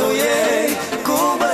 Oh yeah, Cuba,